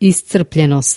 Iscrpljenost.